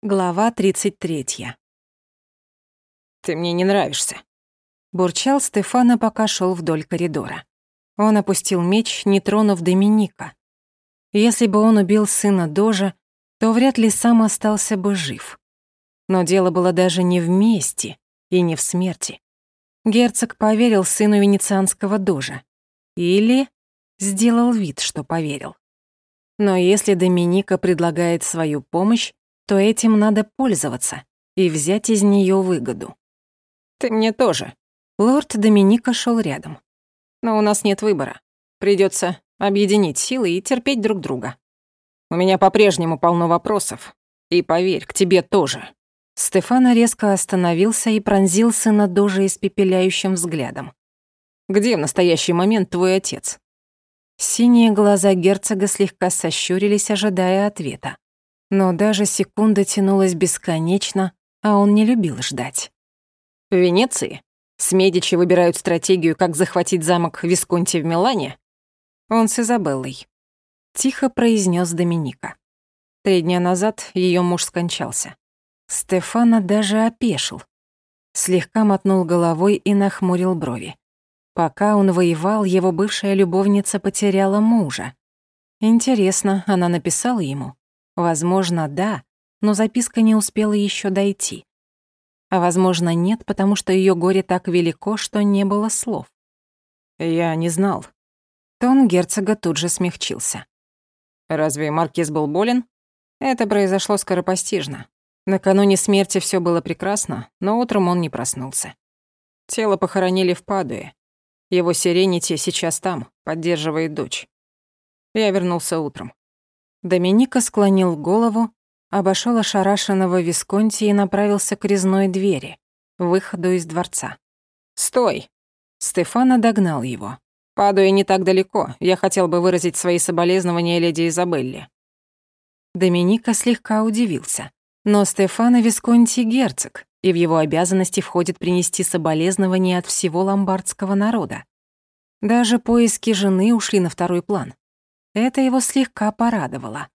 Глава 33. «Ты мне не нравишься», — бурчал Стефана, пока шел вдоль коридора. Он опустил меч, не тронув Доминика. Если бы он убил сына Дожа, то вряд ли сам остался бы жив. Но дело было даже не в мести и не в смерти. Герцог поверил сыну венецианского Дожа. Или сделал вид, что поверил. Но если Доминика предлагает свою помощь, то этим надо пользоваться и взять из нее выгоду. Ты мне тоже. Лорд Доминика шел рядом. Но у нас нет выбора. Придется объединить силы и терпеть друг друга. У меня по-прежнему полно вопросов. И поверь, к тебе тоже. Стефано резко остановился и пронзил сына Дожа испепеляющим взглядом. «Где в настоящий момент твой отец?» Синие глаза герцога слегка сощурились, ожидая ответа. Но даже секунда тянулась бесконечно, а он не любил ждать. В Венеции? С Медичи выбирают стратегию, как захватить замок Висконти в Милане? Он с Изабеллой. Тихо произнес Доминика. Три дня назад ее муж скончался. Стефана даже опешил. Слегка мотнул головой и нахмурил брови. Пока он воевал, его бывшая любовница потеряла мужа. Интересно, она написала ему? Возможно, да, но записка не успела еще дойти. А возможно, нет, потому что ее горе так велико, что не было слов. Я не знал. Тон герцога тут же смягчился. Разве Маркиз был болен? Это произошло скоропостижно. Накануне смерти все было прекрасно, но утром он не проснулся. Тело похоронили в Падуе. Его Сиренити сейчас там, поддерживает дочь. Я вернулся утром. Доминика склонил голову, обошел ошарашенного Висконти и направился к резной двери, выходу из дворца. «Стой!» Стефана догнал его. «Падаю не так далеко. Я хотел бы выразить свои соболезнования леди Изабелле». Доминика слегка удивился. Но Стефано Висконти герцог, и в его обязанности входит принести соболезнования от всего ломбардского народа. Даже поиски жены ушли на второй план. Это его слегка порадовало.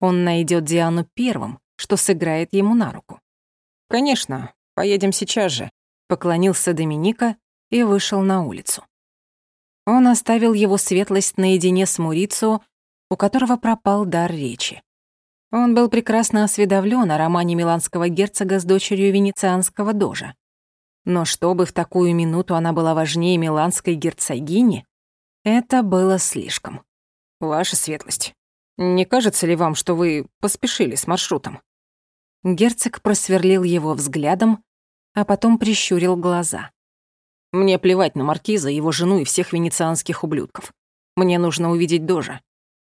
Он найдет Диану первым, что сыграет ему на руку. «Конечно, поедем сейчас же», — поклонился Доминика и вышел на улицу. Он оставил его светлость наедине с Мурицио, у которого пропал дар речи. Он был прекрасно осведомлен о романе миланского герцога с дочерью венецианского дожа. Но чтобы в такую минуту она была важнее миланской герцогини, это было слишком. «Ваша светлость, не кажется ли вам, что вы поспешили с маршрутом?» Герцог просверлил его взглядом, а потом прищурил глаза. «Мне плевать на маркиза, его жену и всех венецианских ублюдков. Мне нужно увидеть Дожа.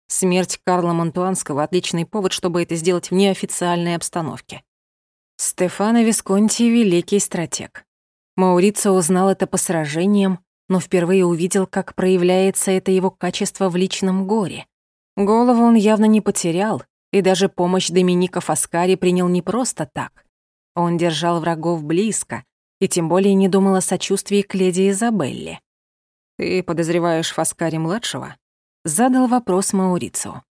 Смерть Карла Монтуанского — отличный повод, чтобы это сделать в неофициальной обстановке». Стефано Висконти — великий стратег. Маурицио узнал это по сражениям, но впервые увидел, как проявляется это его качество в личном горе. Голову он явно не потерял, и даже помощь Доминика Фаскари принял не просто так. Он держал врагов близко, и тем более не думал о сочувствии к леди Изабелле. «Ты подозреваешь Фаскари-младшего?» — задал вопрос Маурицио.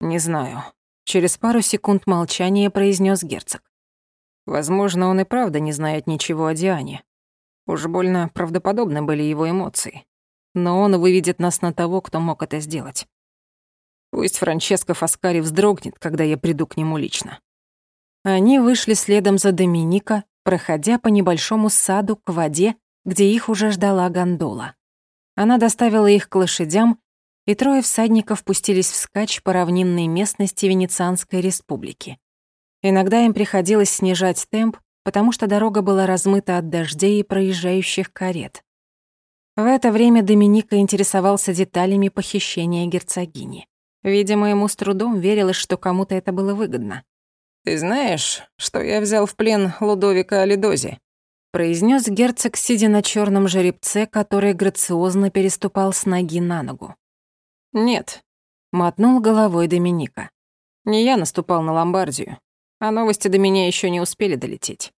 «Не знаю». Через пару секунд молчания произнес герцог. «Возможно, он и правда не знает ничего о Диане. Уж больно правдоподобны были его эмоции. Но он выведет нас на того, кто мог это сделать. Пусть Франческо Фаскари вздрогнет, когда я приду к нему лично. Они вышли следом за Доминика, проходя по небольшому саду к воде, где их уже ждала гондола. Она доставила их к лошадям, и трое всадников пустились вскачь по равнинной местности Венецианской республики. Иногда им приходилось снижать темп, потому что дорога была размыта от дождей и проезжающих карет. В это время Доминика интересовался деталями похищения герцогини. Видимо, ему с трудом верилось, что кому-то это было выгодно. «Ты знаешь, что я взял в плен Лудовика Алидози?» произнес герцог, сидя на черном жеребце, который грациозно переступал с ноги на ногу. «Нет», — мотнул головой Доминика. «Не я наступал на Ломбардию, а новости до меня еще не успели долететь.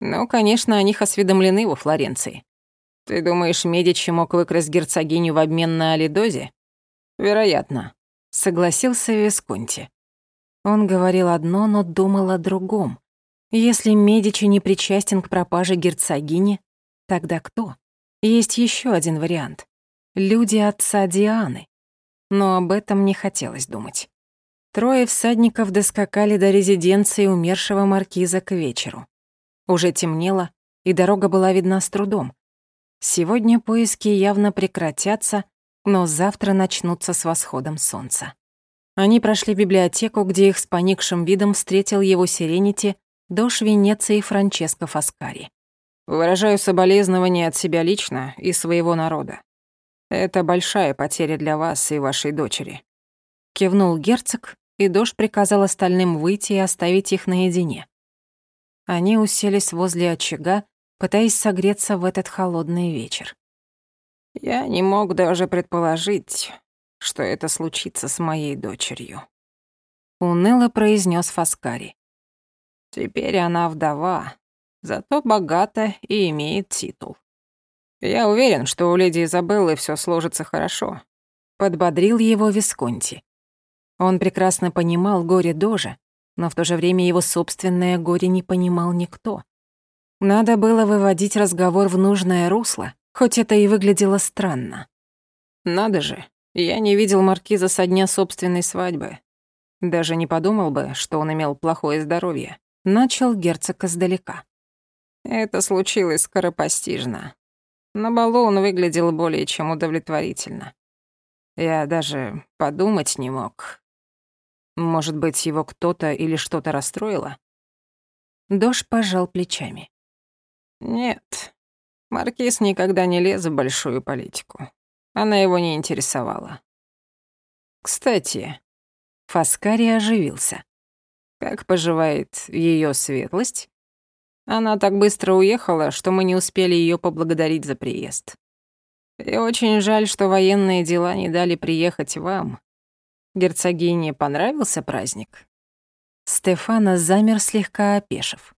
Ну, конечно, о них осведомлены во Флоренции. Ты думаешь, Медичи мог выкрасть герцогиню в обмен на Алидозе? Вероятно, согласился Висконти. Он говорил одно, но думал о другом. Если Медичи не причастен к пропаже герцогини, тогда кто? Есть еще один вариант. Люди отца Дианы. Но об этом не хотелось думать. Трое всадников доскакали до резиденции умершего маркиза к вечеру. Уже темнело, и дорога была видна с трудом. Сегодня поиски явно прекратятся, но завтра начнутся с восходом солнца. Они прошли библиотеку, где их с поникшим видом встретил его Сиренити, дож Венеции Франческо Фаскари. «Выражаю соболезнования от себя лично и своего народа. Это большая потеря для вас и вашей дочери». Кивнул герцог, и дож приказал остальным выйти и оставить их наедине. Они уселись возле очага, пытаясь согреться в этот холодный вечер. «Я не мог даже предположить, что это случится с моей дочерью», — уныло произнес Фаскари. «Теперь она вдова, зато богата и имеет титул. Я уверен, что у леди Изабеллы все сложится хорошо», — подбодрил его Висконти. Он прекрасно понимал горе Дожа, но в то же время его собственное горе не понимал никто. Надо было выводить разговор в нужное русло, хоть это и выглядело странно. «Надо же, я не видел маркиза со дня собственной свадьбы. Даже не подумал бы, что он имел плохое здоровье», — начал герцог издалека. Это случилось скоропостижно. На балу он выглядел более чем удовлетворительно. Я даже подумать не мог, может быть, его кто-то или что-то расстроило? Дош пожал плечами. Нет, Маркиз никогда не лез в большую политику. Она его не интересовала. Кстати, Фаскари оживился. Как поживает ее светлость? Она так быстро уехала, что мы не успели ее поблагодарить за приезд. И очень жаль, что военные дела не дали приехать вам. Герцогине понравился праздник? Стефана замер слегка опешив.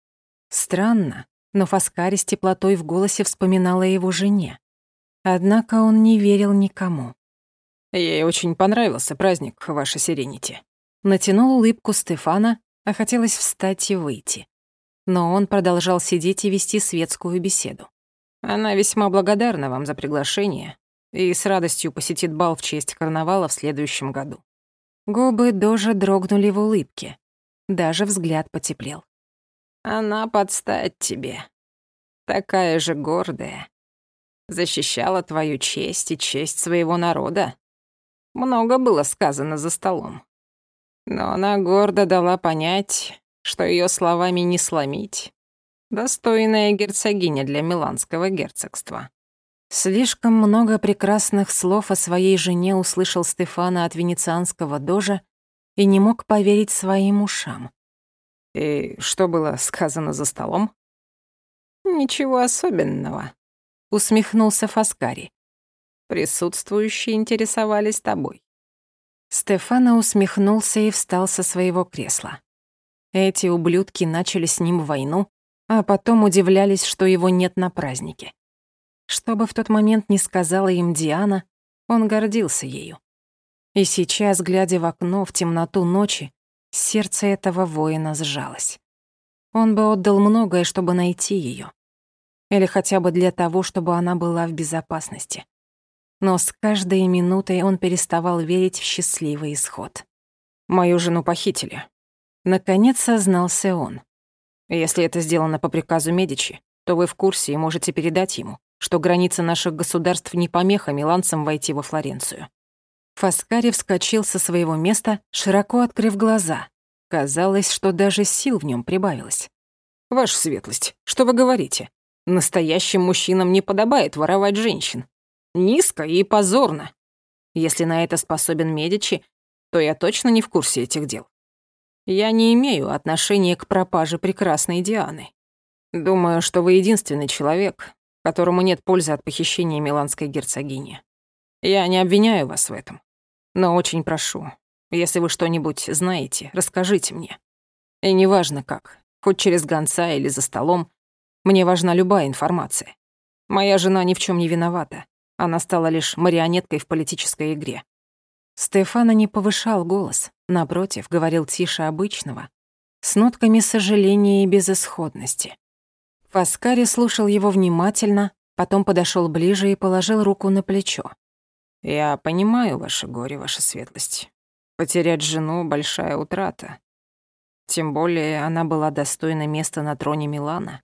Странно, но Фаскари с теплотой в голосе вспоминала его жене. Однако он не верил никому. «Ей очень понравился праздник, ваша Сиренити». Натянул улыбку Стефана, а хотелось встать и выйти. Но он продолжал сидеть и вести светскую беседу. «Она весьма благодарна вам за приглашение и с радостью посетит бал в честь карнавала в следующем году. Губы Дожа дрогнули в улыбке. Даже взгляд потеплел. «Она подстать тебе. Такая же гордая. Защищала твою честь и честь своего народа. Много было сказано за столом. Но она гордо дала понять, что ее словами не сломить. Достойная герцогиня для Миланского герцогства. Слишком много прекрасных слов о своей жене услышал Стефана от венецианского дожа и не мог поверить своим ушам. «И что было сказано за столом?» «Ничего особенного», — усмехнулся Фаскари. «Присутствующие интересовались тобой». Стефана усмехнулся и встал со своего кресла. Эти ублюдки начали с ним войну, а потом удивлялись, что его нет на празднике. Что бы в тот момент не сказала им Диана, он гордился ею. И сейчас, глядя в окно в темноту ночи, сердце этого воина сжалось. Он бы отдал многое, чтобы найти ее, Или хотя бы для того, чтобы она была в безопасности. Но с каждой минутой он переставал верить в счастливый исход. «Мою жену похитили». Наконец сознался он. «Если это сделано по приказу Медичи, то вы в курсе и можете передать ему, что границы наших государств не помеха миланцам войти во Флоренцию. Фаскари вскочил со своего места, широко открыв глаза. Казалось, что даже сил в нем прибавилось. «Ваша светлость, что вы говорите? Настоящим мужчинам не подобает воровать женщин. Низко и позорно. Если на это способен Медичи, то я точно не в курсе этих дел. Я не имею отношения к пропаже прекрасной Дианы. Думаю, что вы единственный человек, которому нет пользы от похищения миланской герцогини. Я не обвиняю вас в этом, но очень прошу, если вы что-нибудь знаете, расскажите мне. И неважно как, хоть через гонца или за столом, мне важна любая информация. Моя жена ни в чем не виновата. Она стала лишь марионеткой в политической игре. Стефана не повышал голос, Напротив, говорил тише обычного, с нотками сожаления и безысходности. Фаскари слушал его внимательно, потом подошел ближе и положил руку на плечо. «Я понимаю ваше горе, ваша светлость. Потерять жену — большая утрата. Тем более она была достойна места на троне Милана.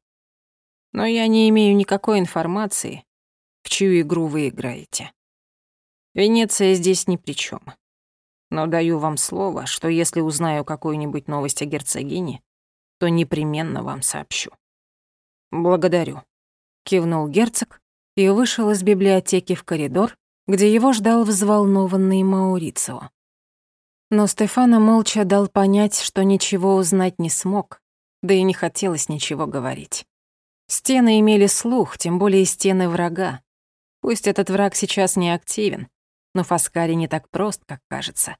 Но я не имею никакой информации, в чью игру вы играете. Венеция здесь ни при чем. Но даю вам слово, что если узнаю какую-нибудь новость о герцогине, то непременно вам сообщу. Благодарю. Кивнул герцог и вышел из библиотеки в коридор, где его ждал взволнованный Маурицио. Но Стефано молча дал понять, что ничего узнать не смог, да и не хотелось ничего говорить. Стены имели слух, тем более стены врага. Пусть этот враг сейчас не активен, но Фаскари не так прост, как кажется.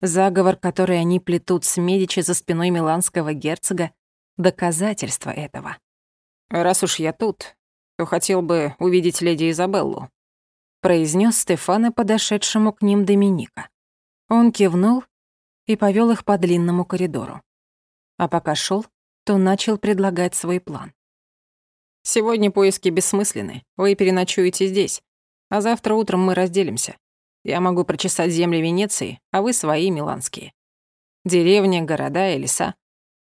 Заговор, который они плетут с Медичи за спиной миланского герцога, — доказательство этого. «Раз уж я тут, то хотел бы увидеть леди Изабеллу», — произнес Стефана подошедшему к ним Доминика. Он кивнул и повел их по длинному коридору. А пока шел, то начал предлагать свой план. «Сегодня поиски бессмысленны, вы переночуете здесь, а завтра утром мы разделимся. Я могу прочесать земли Венеции, а вы свои миланские. Деревни, города и леса.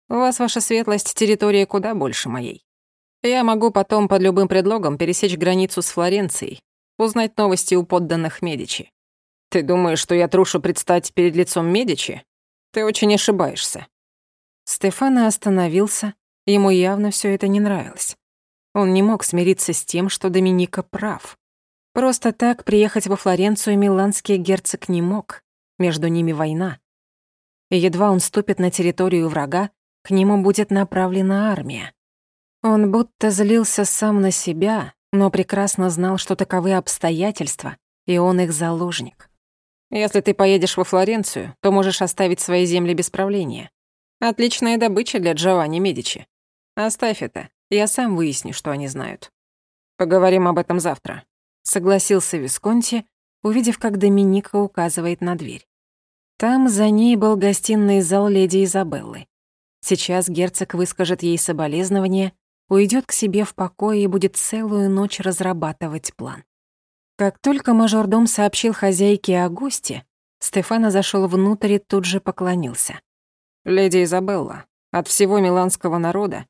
У вас, ваша светлость, территория куда больше моей. Я могу потом под любым предлогом пересечь границу с Флоренцией, узнать новости у подданных Медичи. Ты думаешь, что я трушу предстать перед лицом Медичи? Ты очень ошибаешься. Стефано остановился, ему явно все это не нравилось. Он не мог смириться с тем, что Доминика прав. Просто так приехать во Флоренцию миланский герцог не мог. Между ними война. И едва он ступит на территорию врага, к нему будет направлена армия. Он будто злился сам на себя, но прекрасно знал, что таковы обстоятельства, и он их заложник. Если ты поедешь во Флоренцию, то можешь оставить свои земли без правления. Отличная добыча для Джованни Медичи. Оставь это, я сам выясню, что они знают. Поговорим об этом завтра», — согласился Висконти, увидев, как Доминика указывает на дверь. Там за ней был гостиный зал леди Изабеллы. Сейчас герцог выскажет ей соболезнования, уйдет к себе в покое и будет целую ночь разрабатывать план. Как только мажордом сообщил хозяйке о госте, Стефано зашел внутрь и тут же поклонился. «Леди Изабелла, от всего миланского народа...»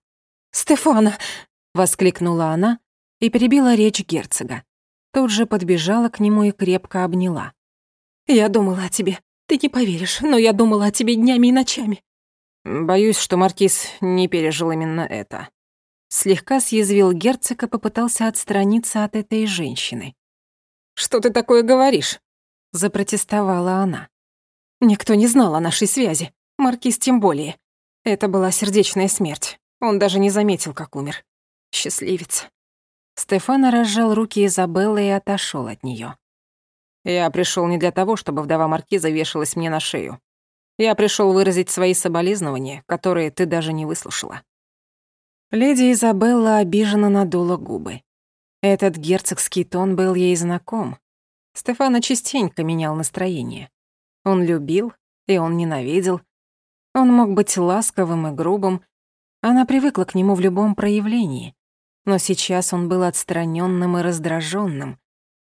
«Стефано!» — воскликнула она и перебила речь герцога. Тут же подбежала к нему и крепко обняла. «Я думала о тебе. Ты не поверишь, но я думала о тебе днями и ночами». «Боюсь, что Маркиз не пережил именно это». Слегка съязвил герцог и попытался отстраниться от этой женщины. «Что ты такое говоришь?» — запротестовала она. «Никто не знал о нашей связи, Маркиз тем более. Это была сердечная смерть. Он даже не заметил, как умер. Счастливец». Стефано разжал руки Изабеллы и отошел от нее. «Я пришел не для того, чтобы вдова Маркиза вешалась мне на шею. Я пришел выразить свои соболезнования, которые ты даже не выслушала». Леди Изабелла обиженно надула губы. Этот герцогский тон был ей знаком. Стефана частенько менял настроение. Он любил, и он ненавидел. Он мог быть ласковым и грубым. Она привыкла к нему в любом проявлении. Но сейчас он был отстраненным и раздраженным.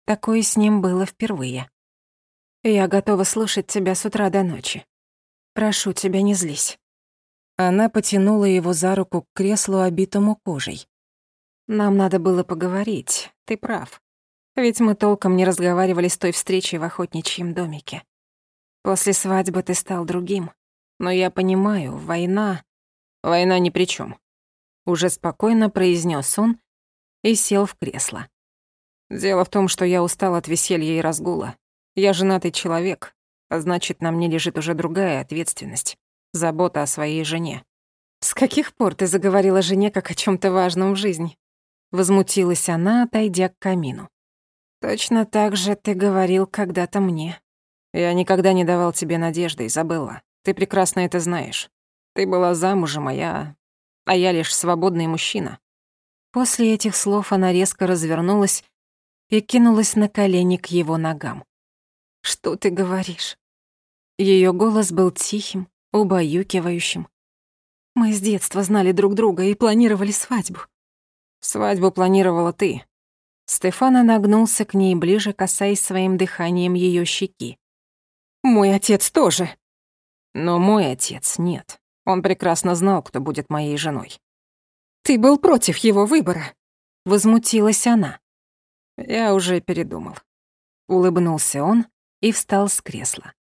Такое с ним было впервые. «Я готова слушать тебя с утра до ночи. Прошу тебя, не злись». Она потянула его за руку к креслу, обитому кожей. Нам надо было поговорить, ты прав. Ведь мы толком не разговаривали с той встречей в охотничьем домике. После свадьбы ты стал другим. Но я понимаю, война... Война ни при чем. Уже спокойно произнес он и сел в кресло. Дело в том, что я устал от веселья и разгула. Я женатый человек, а значит, на мне лежит уже другая ответственность. Забота о своей жене. С каких пор ты заговорила жене как о чем то важном в жизни? Возмутилась она, отойдя к камину. «Точно так же ты говорил когда-то мне. Я никогда не давал тебе надежды, Изабелла. Ты прекрасно это знаешь. Ты была замужем, а я... А я лишь свободный мужчина». После этих слов она резко развернулась и кинулась на колени к его ногам. «Что ты говоришь? Ее голос был тихим, убаюкивающим. Мы с детства знали друг друга и планировали свадьбу. Свадьбу планировала ты. Стефана нагнулся к ней ближе, касаясь своим дыханием ее щеки. Мой отец тоже. Но мой отец нет. Он прекрасно знал, кто будет моей женой. Ты был против его выбора. Возмутилась она. Я уже передумал. Улыбнулся он и встал с кресла.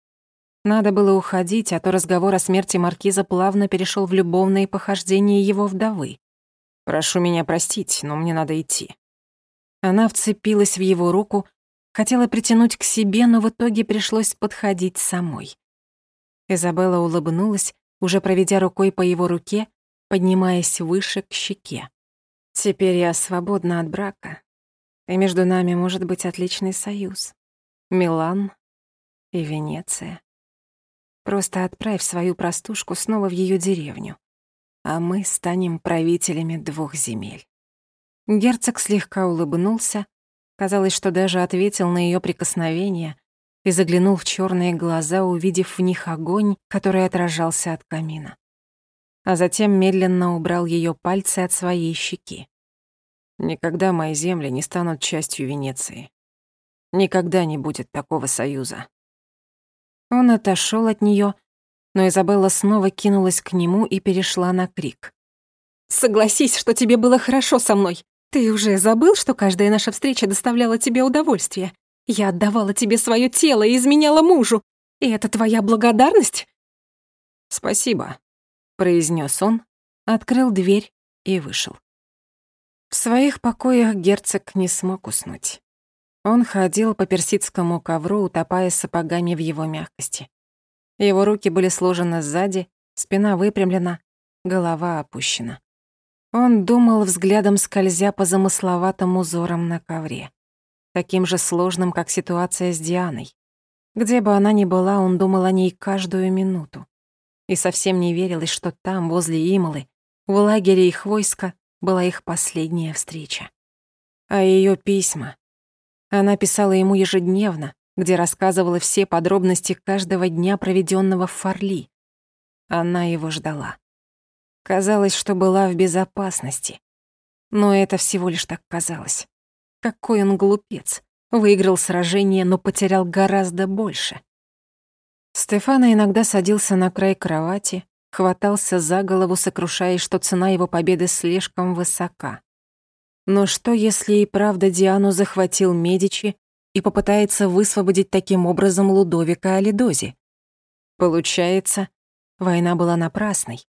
Надо было уходить, а то разговор о смерти маркиза плавно перешел в любовные похождения его вдовы. «Прошу меня простить, но мне надо идти». Она вцепилась в его руку, хотела притянуть к себе, но в итоге пришлось подходить самой. Изабелла улыбнулась, уже проведя рукой по его руке, поднимаясь выше к щеке. «Теперь я свободна от брака, и между нами может быть отличный союз. Милан и Венеция. Просто отправь свою простушку снова в ее деревню, а мы станем правителями двух земель». Герцог слегка улыбнулся, казалось, что даже ответил на ее прикосновение и заглянул в черные глаза, увидев в них огонь, который отражался от камина. А затем медленно убрал ее пальцы от своей щеки. «Никогда мои земли не станут частью Венеции. Никогда не будет такого союза». Он отошел от нее, но Изабелла снова кинулась к нему и перешла на крик. «Согласись, что тебе было хорошо со мной. Ты уже забыл, что каждая наша встреча доставляла тебе удовольствие? Я отдавала тебе свое тело и изменяла мужу. И это твоя благодарность?» «Спасибо», — произнес он, открыл дверь и вышел. В своих покоях герцог не смог уснуть. Он ходил по персидскому ковру, утопая сапогами в его мягкости. Его руки были сложены сзади, спина выпрямлена, голова опущена. Он думал взглядом, скользя по замысловатым узорам на ковре. Таким же сложным, как ситуация с Дианой. Где бы она ни была, он думал о ней каждую минуту. И совсем не верилось, что там, возле Ималы, в лагере их войска, была их последняя встреча. А ее письма, она писала ему ежедневно, где рассказывала все подробности каждого дня, проведенного в Фарли. Она его ждала. Казалось, что была в безопасности. Но это всего лишь так казалось. Какой он глупец. Выиграл сражение, но потерял гораздо больше. Стефана иногда садился на край кровати, хватался за голову, сокрушаясь, что цена его победы слишком высока. Но что, если и правда Диану захватил Медичи и попытается высвободить таким образом Лудовика Алидози? Получается, война была напрасной,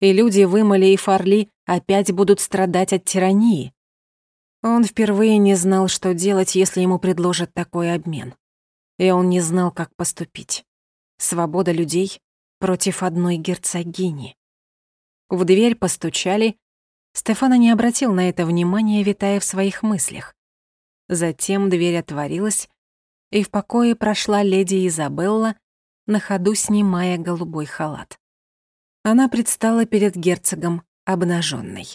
и люди в Имале и Фарли опять будут страдать от тирании. Он впервые не знал, что делать, если ему предложат такой обмен. И он не знал, как поступить. Свобода людей против одной герцогини. В дверь постучали, Стефана не обратил на это внимания, витая в своих мыслях. Затем дверь отворилась, и в покое прошла леди Изабелла, на ходу снимая голубой халат. Она предстала перед герцогом обнаженной.